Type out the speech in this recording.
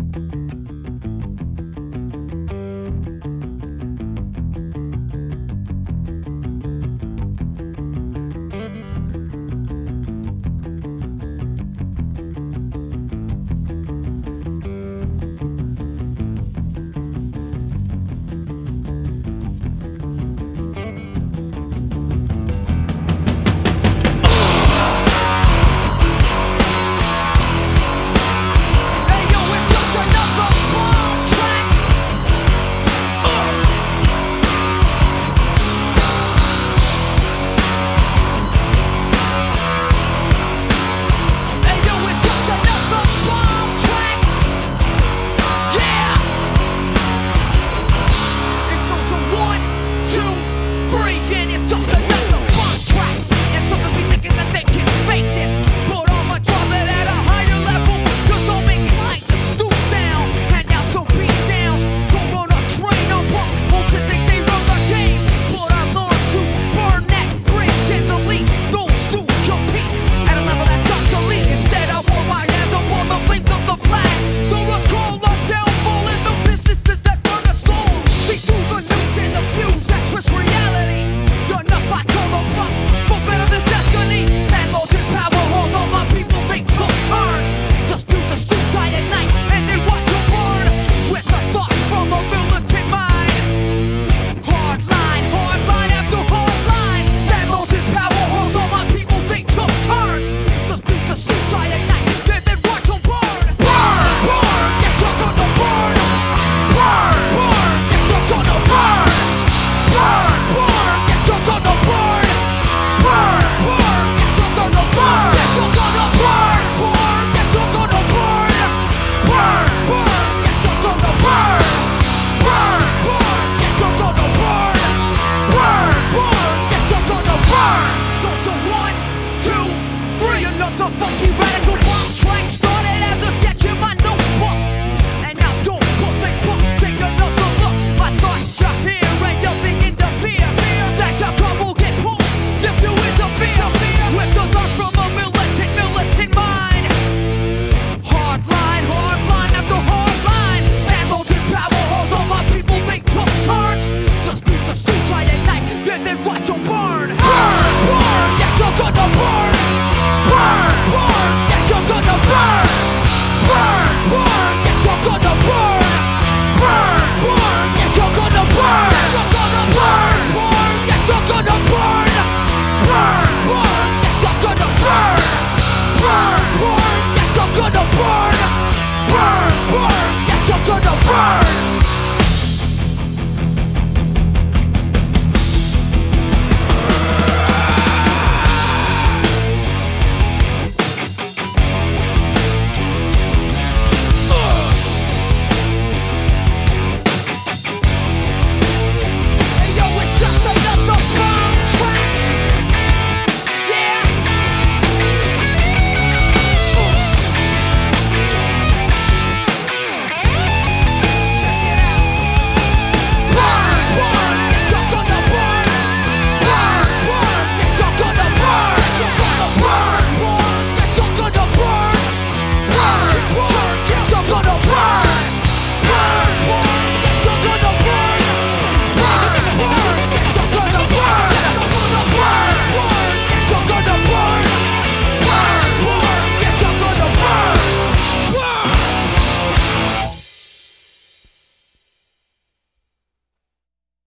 Bye. so fuck you right